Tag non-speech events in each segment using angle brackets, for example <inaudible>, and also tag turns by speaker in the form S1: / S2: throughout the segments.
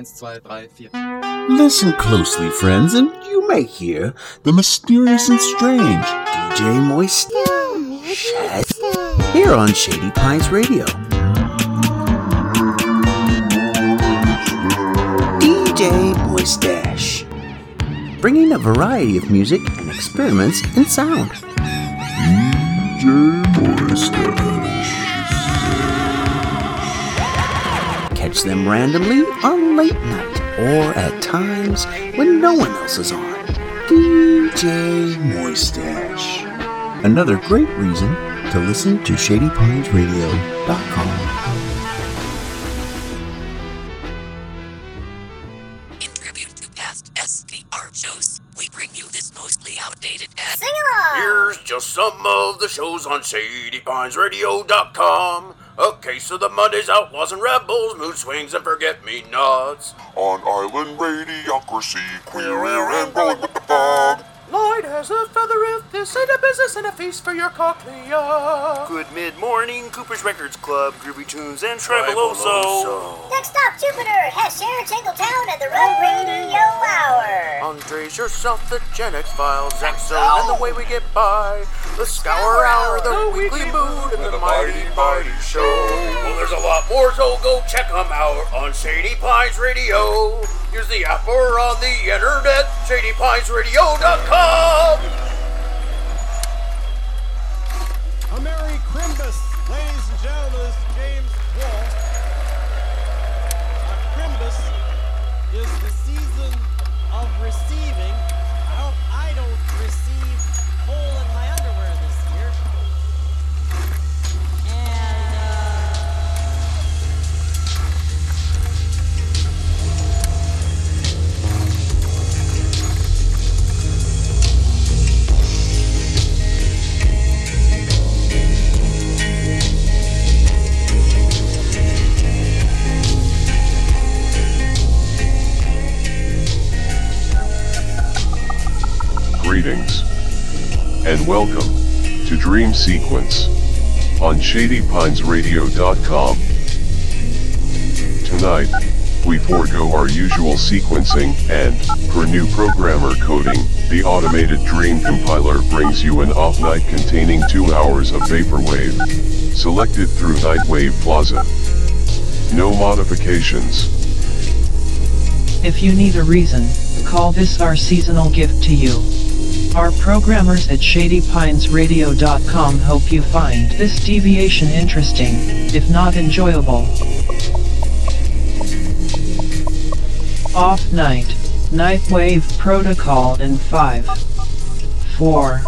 S1: Eins, zwei, drei, vier.
S2: Listen closely, friends, and you may hear the mysterious and strange DJ Moist here on Shady Pines Radio. DJ Moistache, bringing a variety of music and experiments in sound. DJ Moistache. Catch them randomly on late night or at times when no one else is on. DJ Moistache. Another great reason to listen to ShadyPinesRadio.com.
S3: In tribute to past SVR shows, we bring you this mostly outdated ad.
S4: Sing along!
S5: Here's just some of the shows on ShadyPinesRadio.com. Case of the Mondays, Outlaws and Rebels, Mood Swings and Forget Me Nots.
S6: On Island Radiocracy, queer and rolling with the fog.
S5: Lloyd has a feather if this ain't a business and a feast for your cochlea.
S7: Good mid morning, Cooper's Records Club, Groovy Tunes, and Tribaloso.
S4: Next stop, Jupiter has Sharon Tingletown and the Road Radio Hour.
S5: Andres, yourself, the Gen X Files, Zach Zone, and the way we get by. The Scour Hour, the, Weekly Mood, and the Mighty Mighty Show. Well, there's a lot more, so go check them out on Shady Pines Radio. Use the app or on the internet, shadypinesradio.com.
S8: A Merry Crimbus, ladies and gentlemen, James Wolfe. A Crimbus is the season of receiving.
S9: Welcome to Dream Sequence on ShadyPinesRadio.com. Tonight, we forego our usual sequencing and, per new programmer coding, the automated Dream compiler brings you an off night containing two hours of Vaporwave, selected through Nightwave Plaza. No modifications.
S10: If you need a reason, call this our seasonal gift to you. Our programmers at ShadyPinesRadio.com hope you find this deviation interesting, if not enjoyable. Off Night, Nightwave Protocol in 5, 4,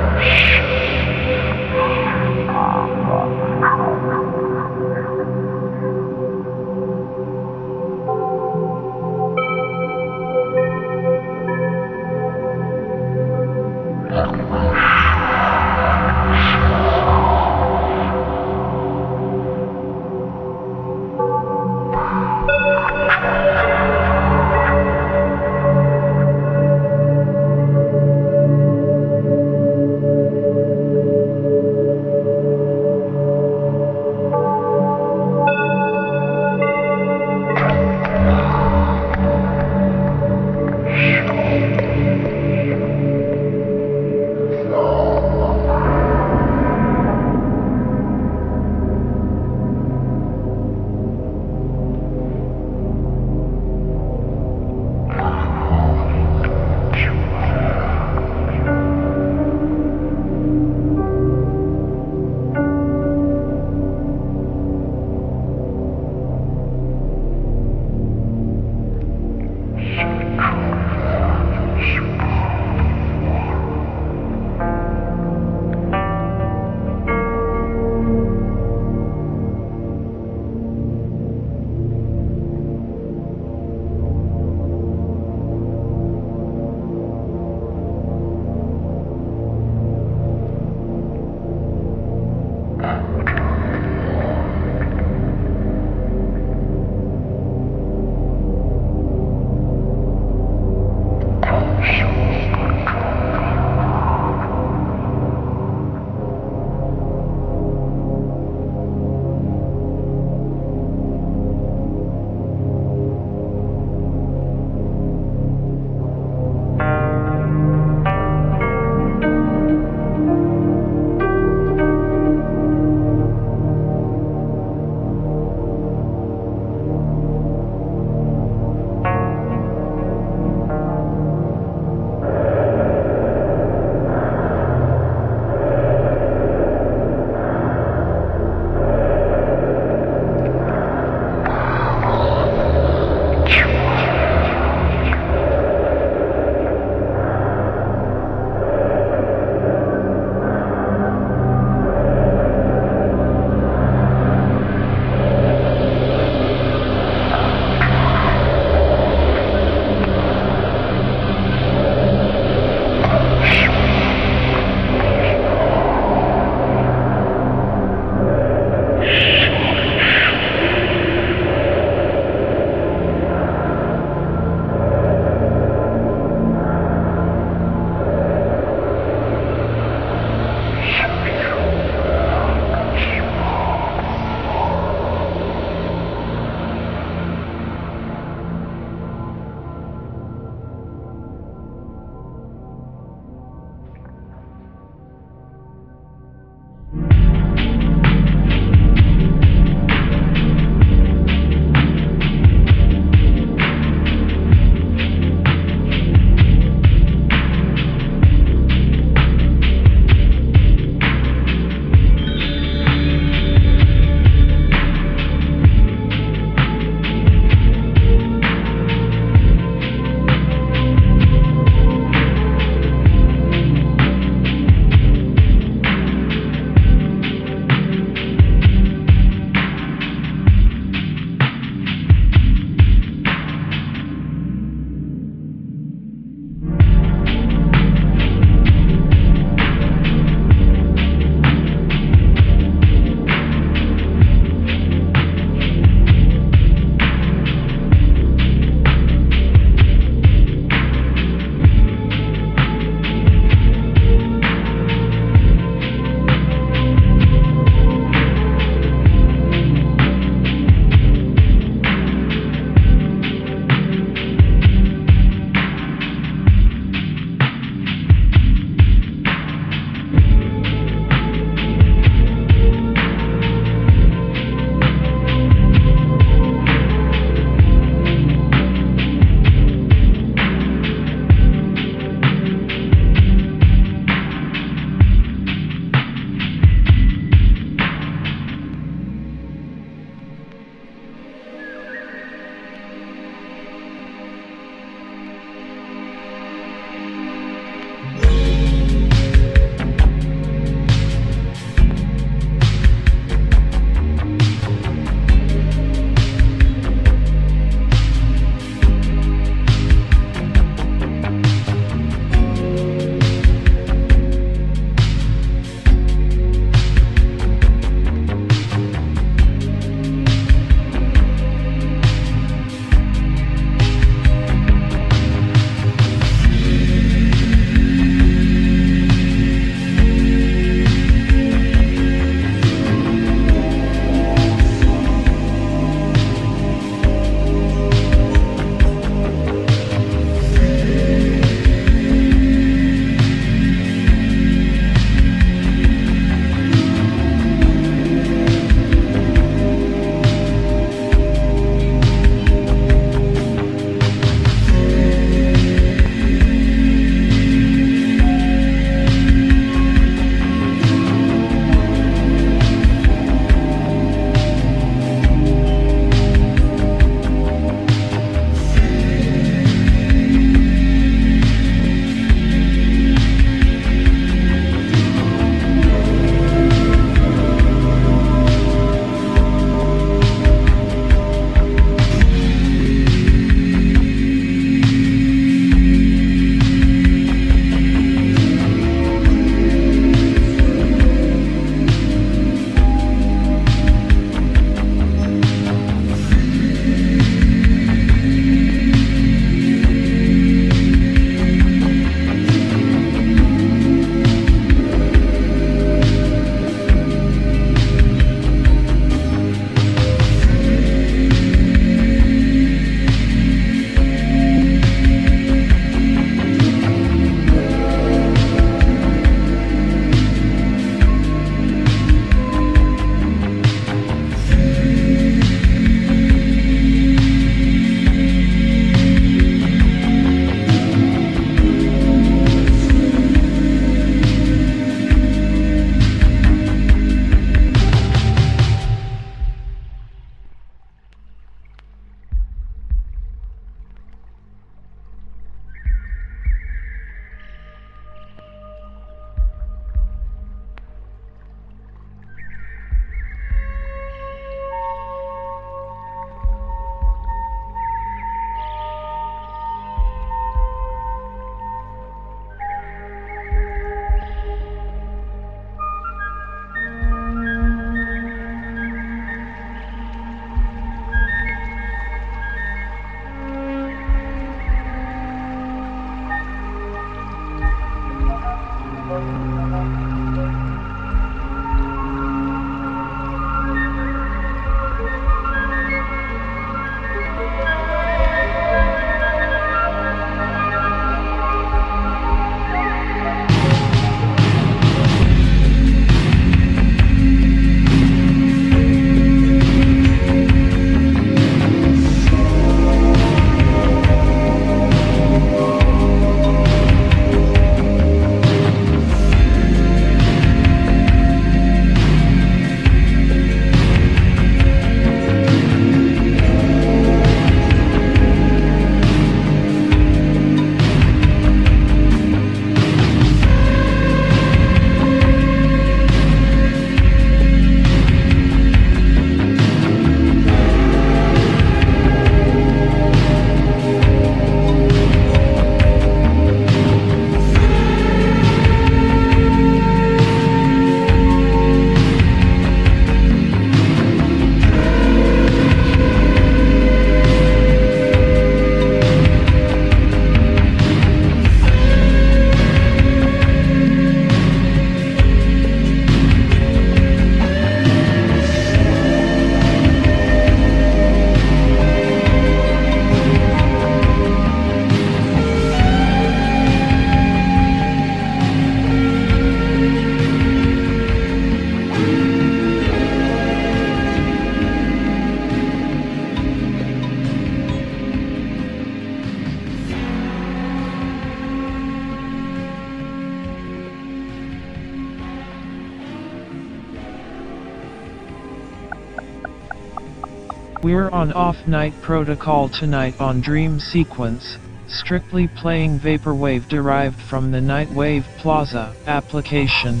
S10: We're on Off Night Protocol tonight on Dream Sequence, strictly playing Vaporwave derived from the Nightwave Plaza application.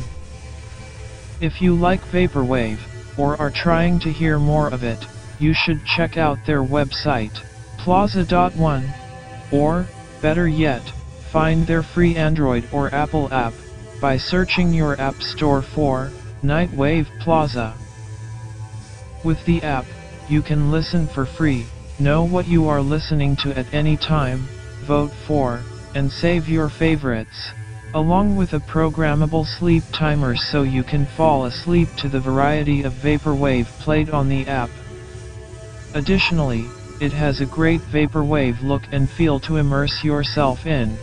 S10: If you like Vaporwave, or are trying to hear more of it, you should check out their website, plaza.one, or, better yet, find their free Android or Apple app, by searching your App Store for, Nightwave Plaza. With the app, you can listen for free, know what you are listening to at any time, vote for, and save your favorites, along with a programmable sleep timer so you can fall asleep to the variety of vaporwave played on the app. Additionally, it has a great vaporwave look and feel to immerse yourself in.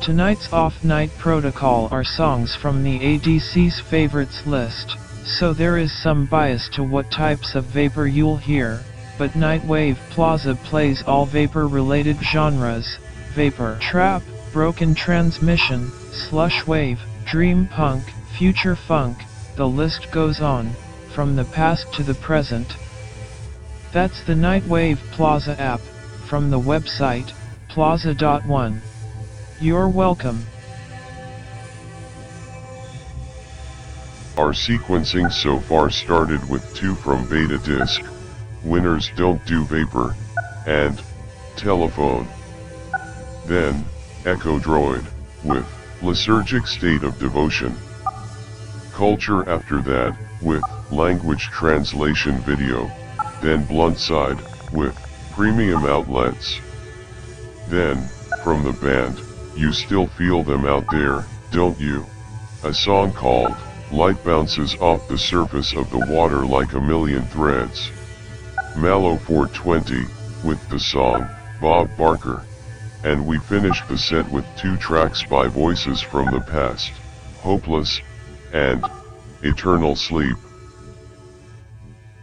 S10: Tonight's off-night protocol are songs from the ADC's favorites list, so there is some bias to what types of vapor you'll hear, but Nightwave Plaza plays all vapor-related genres, vapor trap, broken transmission, slush wave, dream punk, future funk, the list goes on, from the past to the present. That's the Nightwave Plaza app, from the website, plaza.one. You're welcome.
S9: Our sequencing so far started with two from Beta Disc, Winners Don't Do Vapor, and Telephone. Then, eccodroid, with Lysergic State of Devotion. Culture after that, with Language Translation Video, then Blunt Side, with Premium Outlets. Then, from the band, You Still Feel Them Out There, Don't You? A song called, Light Bounces Off the Surface of the Water Like a Million Threads. Malo 420, with the song, Bob Barker. And we finished the set with two tracks by Voices from the Past, Hopeless, and Eternal Sleep.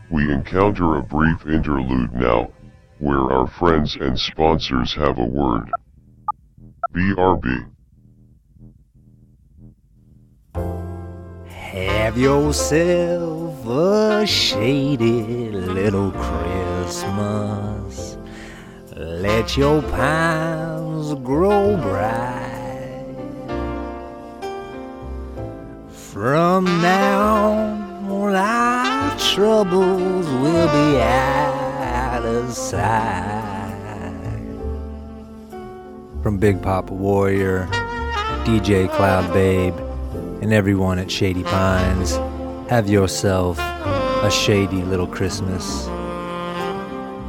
S9: We encounter a brief interlude now, where our friends and sponsors have a word. BRB.
S11: Have yourself a shady little Christmas. Let your pines grow bright. From now on, our troubles will be out of sight. From Big Papa Warrior, DJ Cloud Babe, and everyone at Shady Pines, have yourself a shady little Christmas.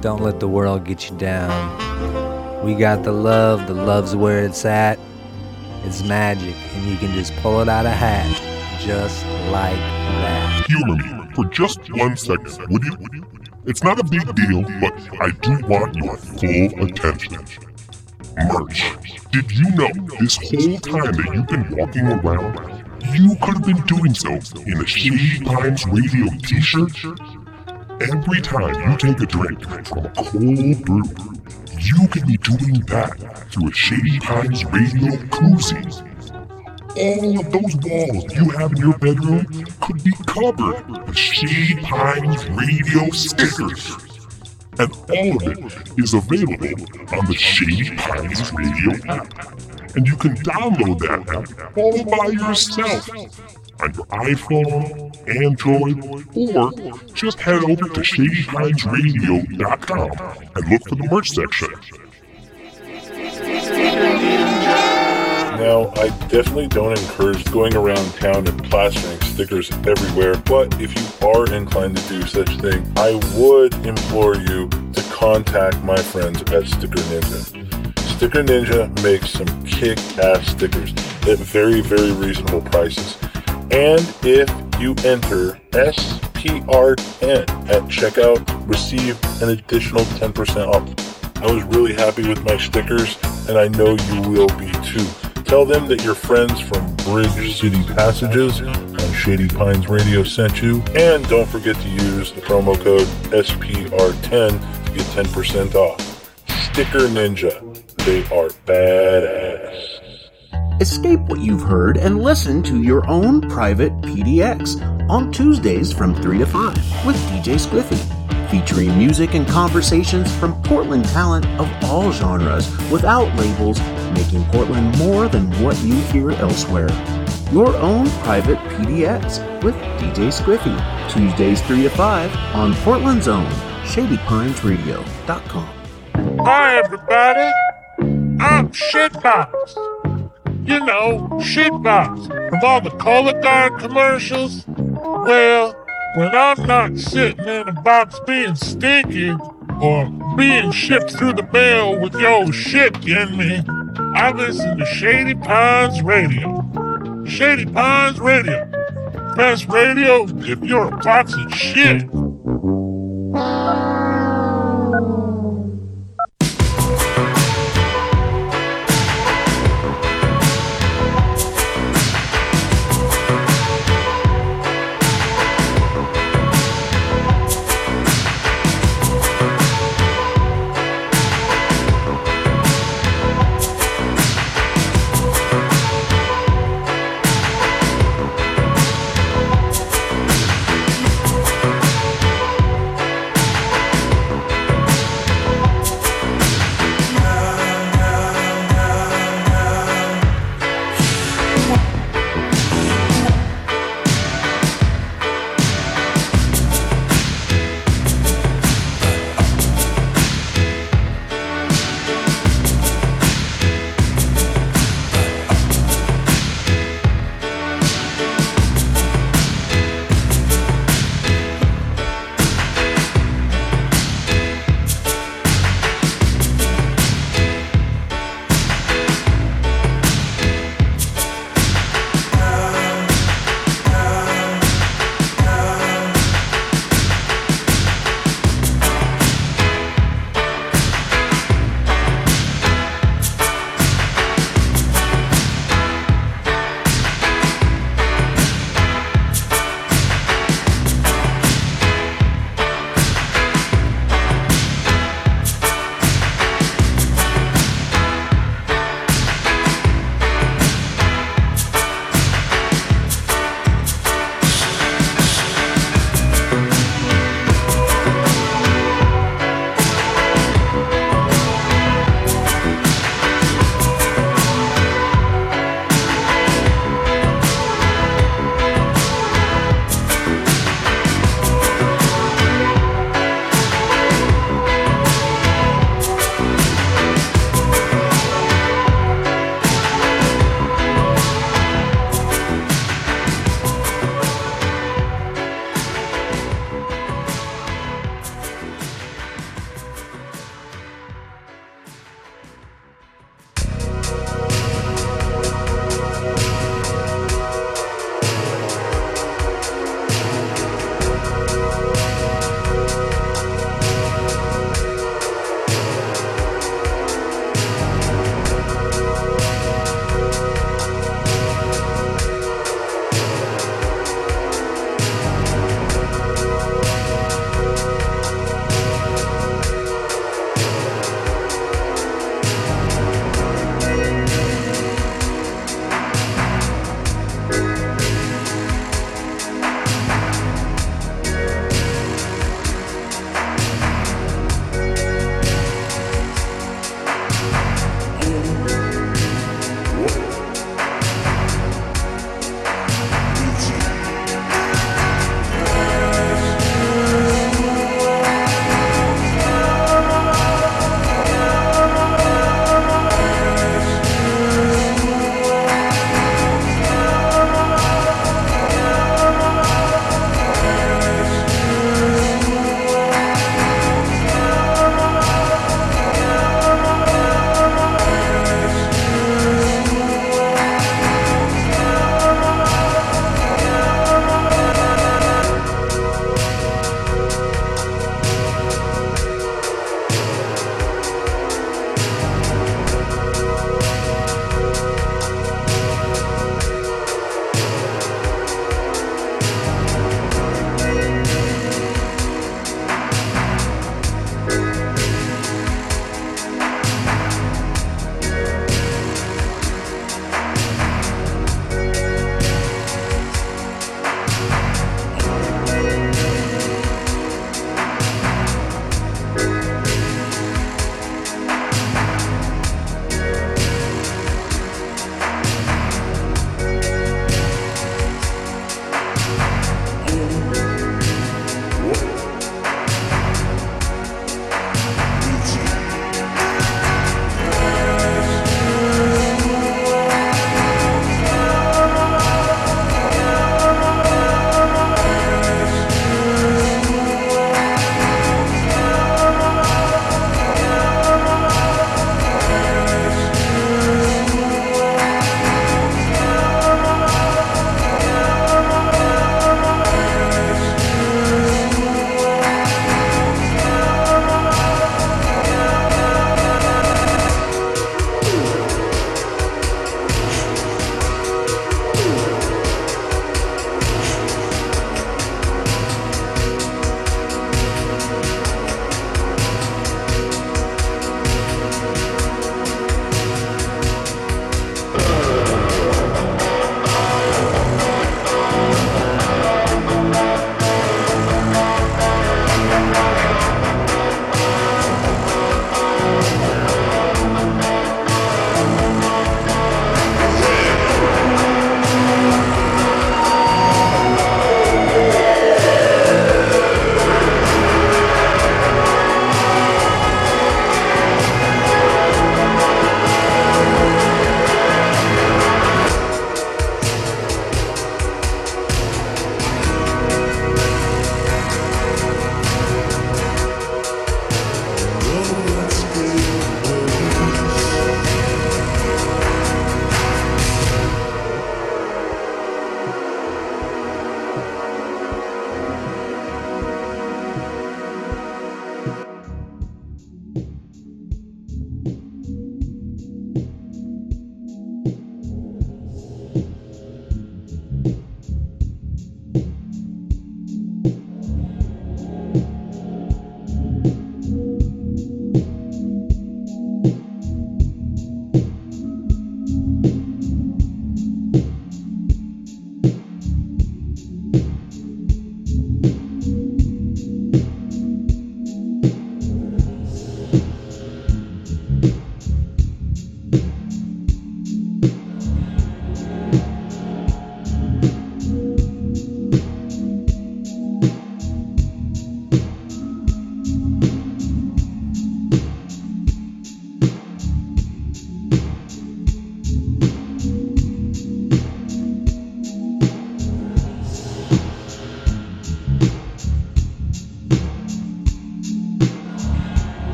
S11: Don't let the world get you down. We got the love, the love's where it's at. It's magic, and you can just pull it out of hat, just like that.
S12: Humor me for just one second, would you? It's not a big deal, but I do want your full attention. Merch. Did you know this whole time that you've been walking around, you could have been doing so in a Shady Pines Radio t-shirt? Every time you take a drink from a cold brew, you can be doing that through a Shady Pines Radio koozie. All of those walls you have in your bedroom could be covered with Shady Pines Radio stickers. And all of it is available on the Shady Pines Radio app. And you can download that app all by yourself on your iPhone, Android, or just head over to ShadyPinesRadio.com and look for the merch section.
S13: Now, I definitely don't encourage going around town and plastering stickers everywhere, but if you are inclined to do such thing, I would implore you to contact my friends at Sticker Ninja. Sticker Ninja makes some kick-ass stickers at very, very reasonable prices. And if you enter SPR10 at checkout, receive an additional 10% off. I was really happy with my stickers, and I know you will be too. Tell them that your friends from Bridge City Passages on Shady Pines Radio sent you, and don't forget to use the promo code SPR10 to get 10% off. Sticker Ninja, they are badass.
S2: Escape what you've heard and listen to your own private PDX on Tuesdays from 3 to 5 with DJ Squiffy. featuring music and conversations from Portland talent of all genres without labels, making Portland more than what you hear elsewhere. Your own private PDX with DJ Squiffy, Tuesdays 3 to 5 on Portland's own ShadyPinesRadio.com.
S14: Hi, everybody. I'm Shitbox. You know, Shitbox from all the Cola Guard commercials. Well, when I'm not sitting in a box being stinky or being shipped through the mail with your shit in me, I listen to Shady Pines Radio. Shady Pines Radio. Best radio if you're a box of shit.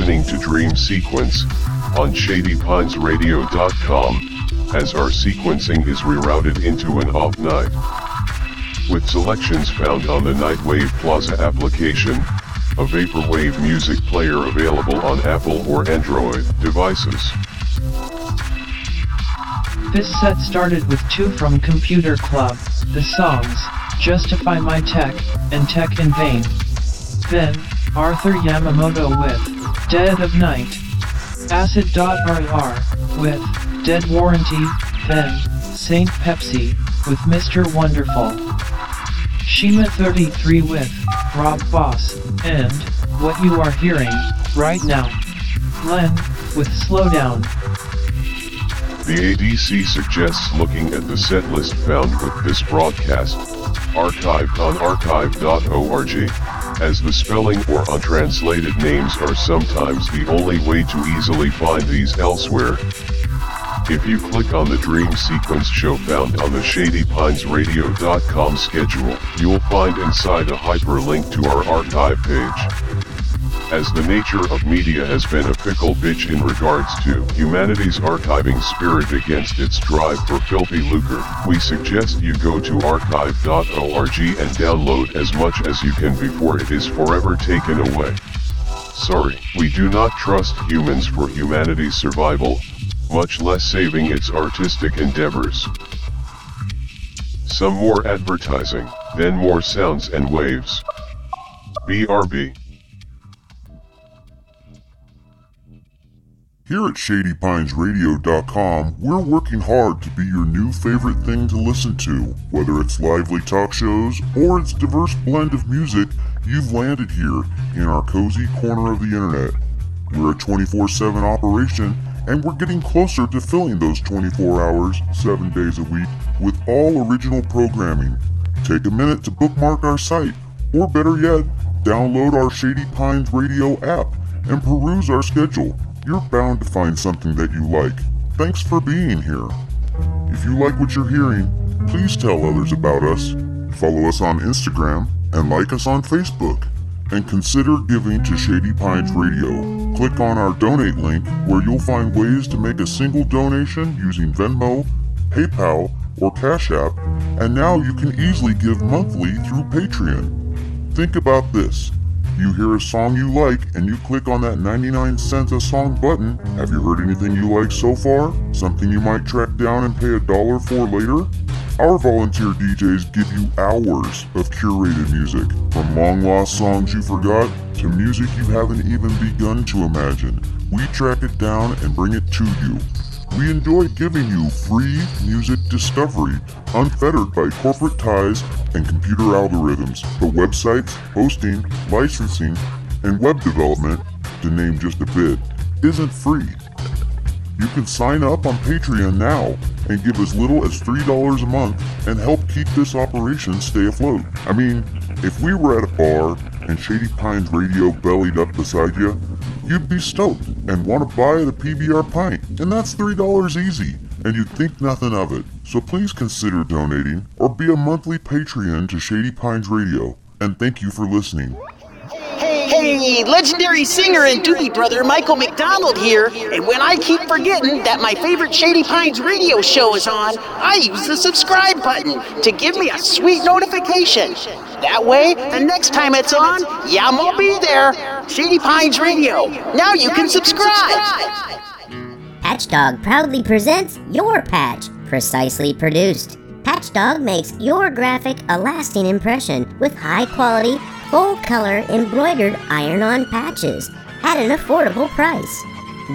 S9: Listening to Dream Sequence on ShadyPinesRadio.com as our sequencing is rerouted into an off night. With selections found on the Nightwave Plaza application, a Vaporwave music player available on Apple or Android devices.
S10: This set started with two from Computer Club, the songs, Justify My Tech, and Tech in Vain. Then, Arthur Yamamoto with, Dead of Night. Acid.rar, with, Dead Warranty, then, Saint Pepsi, with Mr. Wonderful. Shima 33 with, Rob Boss, and, what you are hearing, right now. Len, with Slowdown.
S9: The ADC suggests looking at the set list found with this broadcast, archived on archive.org, as the spelling or untranslated names are sometimes the only way to easily find these elsewhere. If you click on the Dream Sequence show found on the ShadyPinesRadio.com schedule, you'll find inside a hyperlink to our archive page. As the nature of media has been a fickle bitch in regards to humanity's archiving spirit against its drive for filthy lucre, we suggest you go to archive.org and download as much as you can before it is forever taken away. Sorry, we do not trust humans for humanity's survival, much less saving its artistic endeavors. Some more advertising, then more sounds and waves. BRB.
S6: Here at ShadyPinesRadio.com, we're working hard to be your new favorite thing to listen to. Whether it's lively talk shows or its diverse blend of music, you've landed here in our cozy corner of the internet. We're a 24 7 operation, and we're getting closer to filling those 24 hours, 7 days a week, with all original programming. Take a minute to bookmark our site, or better yet, download our Shady Pines Radio app and peruse our schedule you're bound to find something that you like. Thanks for being here. If you like what you're hearing, please tell others about us. Follow us on Instagram and like us on Facebook. And consider giving to Shady Pines Radio. Click on our donate link where you'll find ways to make a single donation using Venmo, PayPal, or Cash App, and now you can easily give monthly through Patreon. Think about this. You hear a song you like and you click on that 99 cents a song button, have you heard anything you like so far? Something you might track down and pay a dollar for later? Our volunteer DJs give you hours of curated music, from long lost songs you forgot to music you haven't even begun to imagine. We track it down and bring it to you. We enjoy giving you free music discovery, unfettered by corporate ties and computer algorithms. But websites, hosting, licensing, and web development, to name just a bit, isn't free. You can sign up on Patreon now and give as little as $3 a month and help keep this operation stay afloat. I mean, if we were at a bar and Shady Pines Radio bellied up beside you, you'd be stoked and want to buy the PBR pint, and that's $3 easy, and you'd think nothing of it. So please consider donating or be a monthly Patreon to Shady Pines Radio, and thank you for listening.
S15: Hey, legendary singer and Doobie brother Michael McDonald here. And when I keep forgetting that my favorite Shady Pines radio show is on, I use the subscribe button to give me a sweet notification. That way, the next time it's on, yeah, I'll be there. Shady Pines Radio. Now you can subscribe.
S16: Patchdog proudly presents Your Patch, precisely produced. Patchdog makes your graphic a lasting impression with high quality, full color embroidered iron on patches at an affordable price.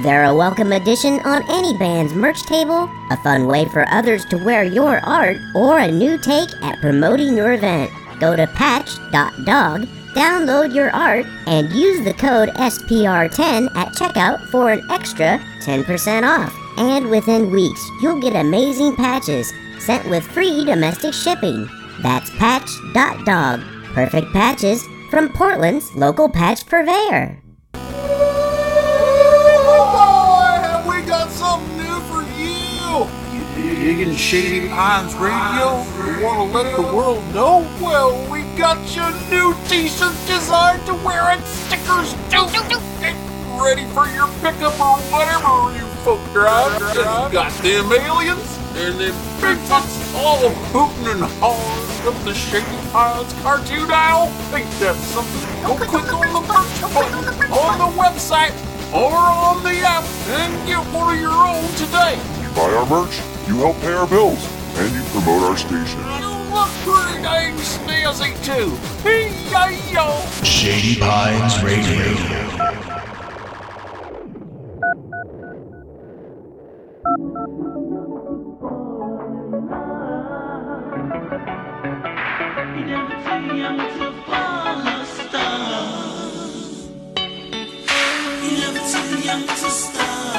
S16: They're a welcome addition on any band's merch table, a fun way for others to wear your art, or a new take at promoting your event. Go to patch.dog, download your art, and use the code SPR10 at checkout for an extra 10% off. And within weeks, you'll get amazing patches sent with free domestic shipping. That's patch.dog. Perfect patches from Portland's local patch purveyor.
S17: Oh boy, have we got something new for you! You digging Shady Pines Radio? You want to let the world know? Well, we got your new t-shirts designed to wear and stickers too! Get ready for your pickup or whatever you folk drive. Just got them aliens and then Bigfoot's all hooting and hawing up the shaking piles cartoon aisle. Think that's something. Go click on the merch button on the website or on the app and get one of your own today.
S6: You buy our merch, you help pay our bills, and you promote our station.
S17: You look pretty dang snazzy too. Hey, yo.
S18: Shady Pines Radio.
S19: Thank you. young to
S20: stop.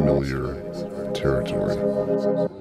S20: Unfamiliar territory.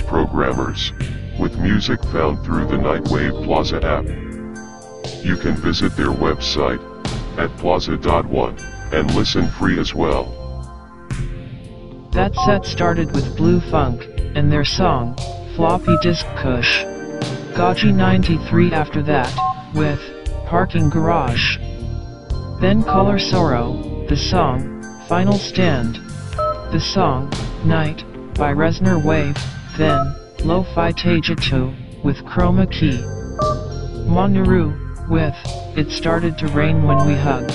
S20: Programmers, with music found through the Nightwave Plaza app. You can visit their website, at plaza.one, and listen free as well.
S10: That set started with Blu Funk, and their song, Floppy Disk Kush. Gogi 93 after that, with Parking Garage. Then Color Sorrow, the song, Final Stand. The song, Night, by Reznorwave, then, Lo-Fi Taijitu, with Chroma Key. Manuru, with, It Started to Rain When We Hugged.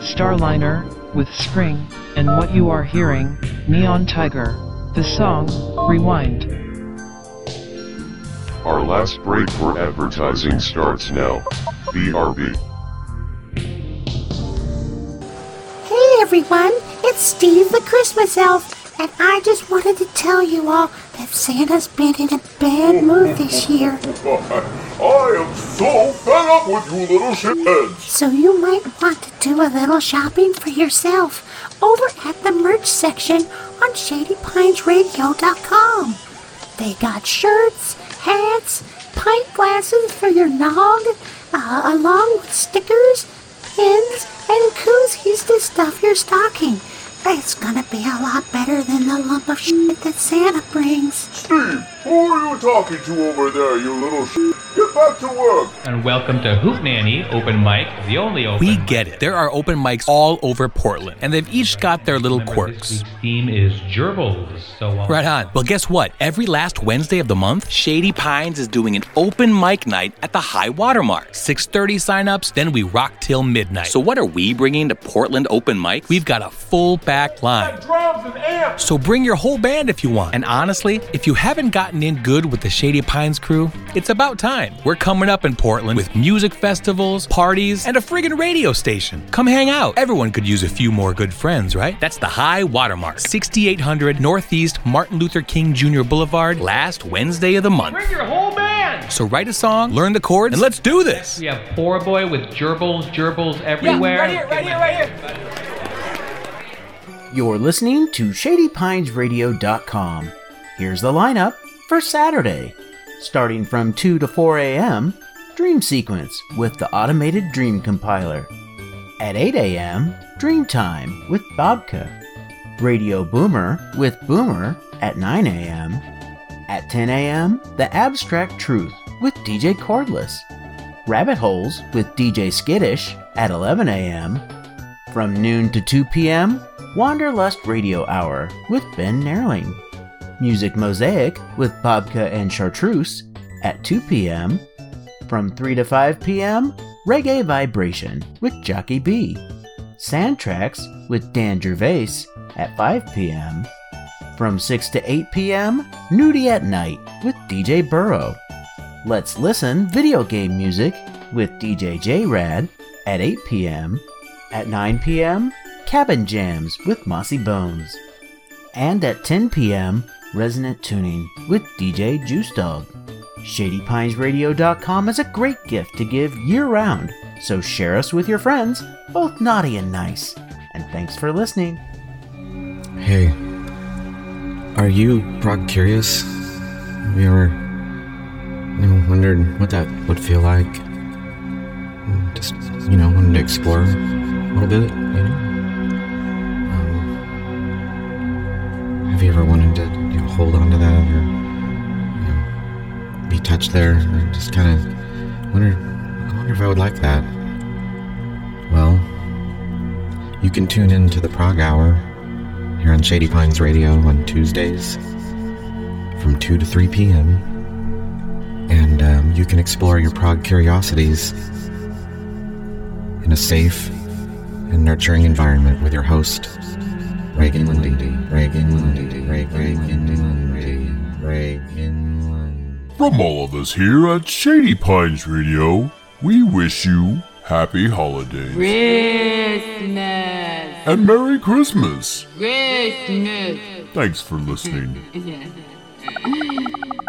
S10: Starliner, with Spring, and what you are hearing, Neon Tiger. The song, Rewind.
S20: Our last break for advertising starts now. BRB.
S21: Hey everyone, it's Steve the Christmas Elf, and I just wanted to tell you all that Santa's been in a bad mood this year.
S14: I am so fed up with you little shitheads.
S21: So you might want to do a little shopping for yourself over at the merch section on ShadyPinesRadio.com. They got shirts, hats, pint glasses for your nog, uh, along with stickers, pins, and koozies to stuff your stocking. It's gonna be a lot better than the lump of shit that Santa brings.
S14: Steve, who are you talking to over there, you little shit? Get back to work.
S22: And welcome to Hootenanny Open Mic, the only open.
S23: We get it. There are open mics all over Portland, and they've each got their little quirks.
S22: This week's theme is gerbils. So
S23: Right on. Well, guess what? Every last Wednesday of the month, Shady Pines is doing an open mic night at the High Watermark. 6:30 signups, then we rock till midnight. So what are we bringing to Portland Open Mic? We've got a full back line.
S14: Drums and amps.
S23: So bring your whole band if you want. And honestly, if you haven't gotten in good with the Shady Pines crew, it's about time. We're coming up in Portland with music festivals, parties, and a friggin' radio station. Come hang out. Everyone could use a few more good friends, right? That's the High Watermark, 6800 Northeast Martin Luther King Jr. Boulevard, last Wednesday of the month.
S22: Bring your whole band.
S23: So write a song, learn the chords, and let's do this.
S22: We have Poor Boy with gerbils, gerbils everywhere.
S23: Yeah, right here, right here, right here.
S2: You're listening to ShadyPinesRadio.com. Here's the lineup for Saturday. Starting from 2 to 4 a.m., Dream Sequence with the Automated Dream Compiler. At 8 a.m., Dream Time with Bobka. Radio Boomer with Boomer at 9 a.m. At 10 a.m., The Abstract Truth with DJ Cordless. Rabbit Holes with DJ Skittish at 11 a.m. From noon to 2 p.m., Wanderlust Radio Hour with Ben Nerling. Music Mosaic with Bobka and Chartreuse at 2 p.m. From 3 to 5 p.m., Reggae Vibration with Jockey B. Sandtracks with Dan Gervais at 5 p.m. From 6 to 8 p.m., Nudie at Night with DJ Burrow. Let's Listen video game music with DJ J Rad at 8 p.m. At 9 p.m., Cabin Jams with Mossy Bones. And at 10 p.m., Resonant Tuning with DJ Juice Dog. ShadyPinesRadio.com is a great gift to give year round, so share us with your friends, both naughty and nice. And thanks for listening.
S24: Hey, are you rock curious? Have you ever, you know, wondered what that would feel like? Just, you know, wanted to explore a little bit, you know? Um, Have you ever wanted to hold on to that or you know, be touched there? I just kind of wonder, I wonder if I would like that. Well, you can tune in to the Prog Hour here on Shady Pines Radio on Tuesdays from 2 to 3 p.m. And um, you can explore your prog curiosities in a safe and nurturing environment with your host, Reagan Lundy. Reagan Lundy. Reagan Lundy. Reagan Lundy.
S25: From all of us here at Shady Pines Radio, we wish you happy holidays
S26: Christmas.
S25: and Merry Christmas.
S26: Christmas.
S25: Thanks for listening. <laughs>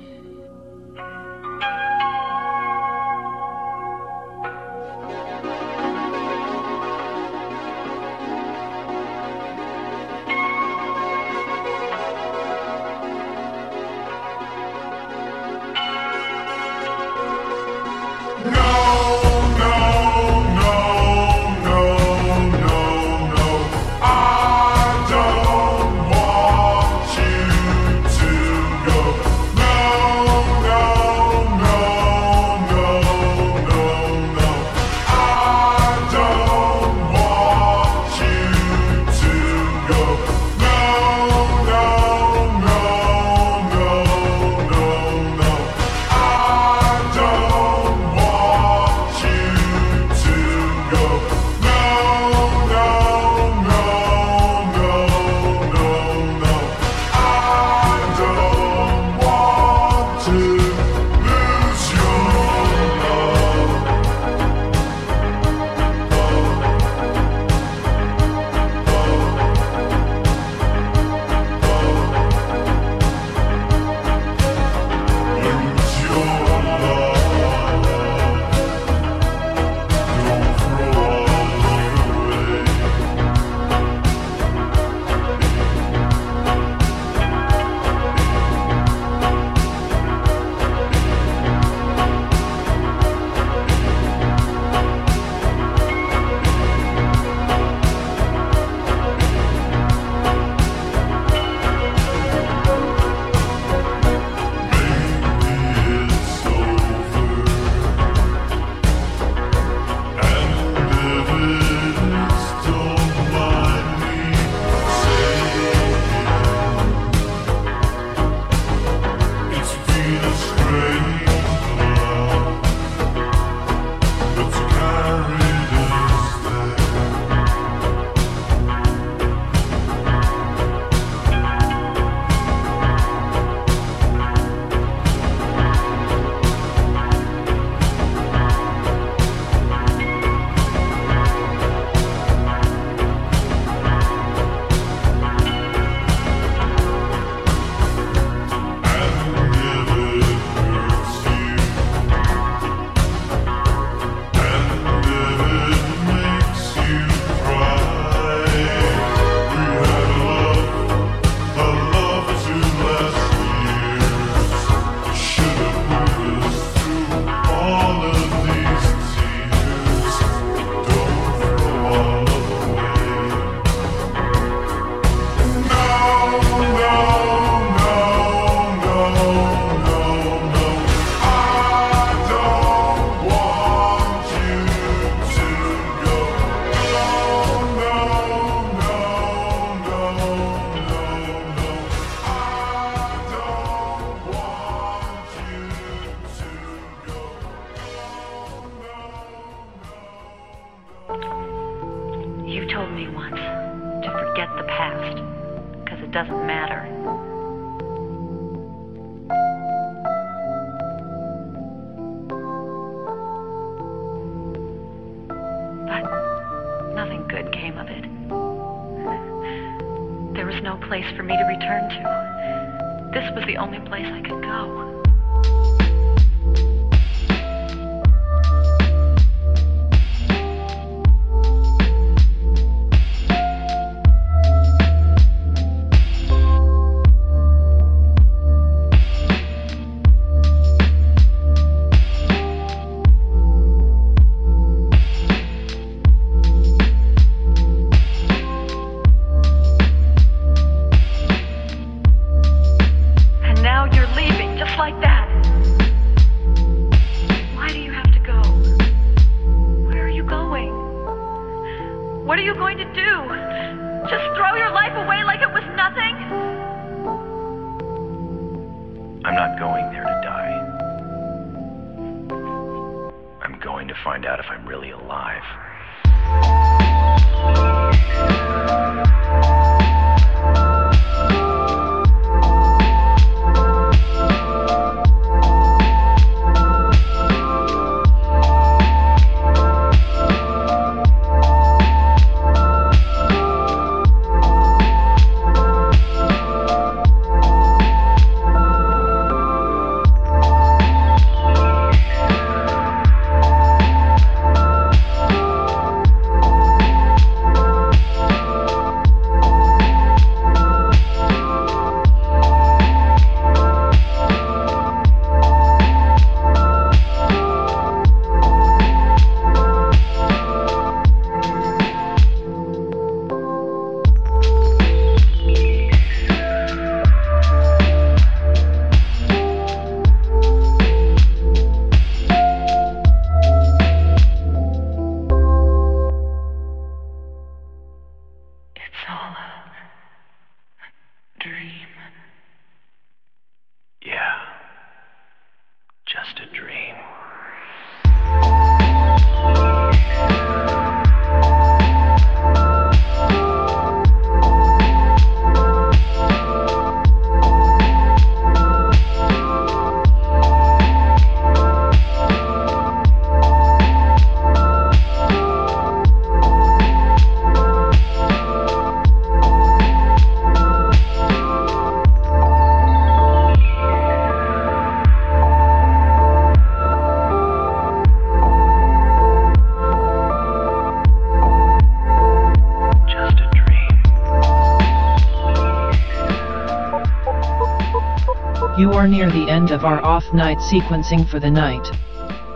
S10: end of our off night sequencing for the night.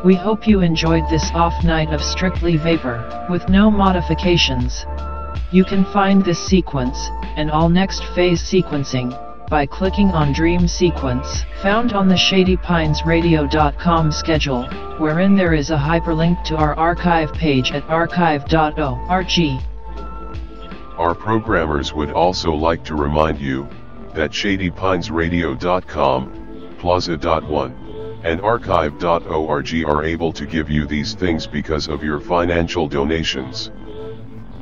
S10: We hope you enjoyed this off night of strictly vapor, with no modifications. You can find this sequence, and all next phase sequencing, by clicking on Dream Sequence, found on the ShadyPinesRadio.com schedule, wherein there is a hyperlink to our archive page at archive.org.
S9: Our programmers would also like to remind you that ShadyPinesRadio.com, Plaza.one, and Archive.org are able to give you these things because of your financial donations.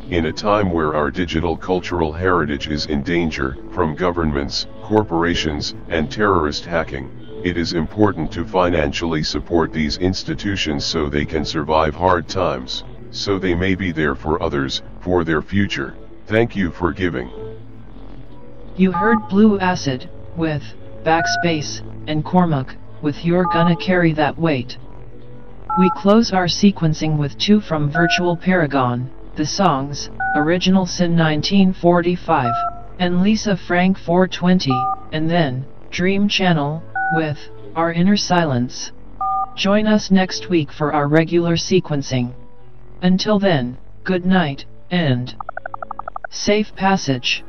S9: In a time where our digital cultural heritage is in danger from governments, corporations, and terrorist hacking, it is important to financially support these institutions so they can survive hard times, so they may be there for others, for their future. Thank you for giving.
S10: You heard Blue Acid, with Backspace, and Cormac, with You're Gonna Carry That Weight. We close our sequencing with two from Virtual Paragon, the songs, Original Sin 1945, and Lisa Frank 420, and then, Dream Channel, with Our Inner Silence. Join us next week for our regular sequencing. Until then, good night, and safe passage.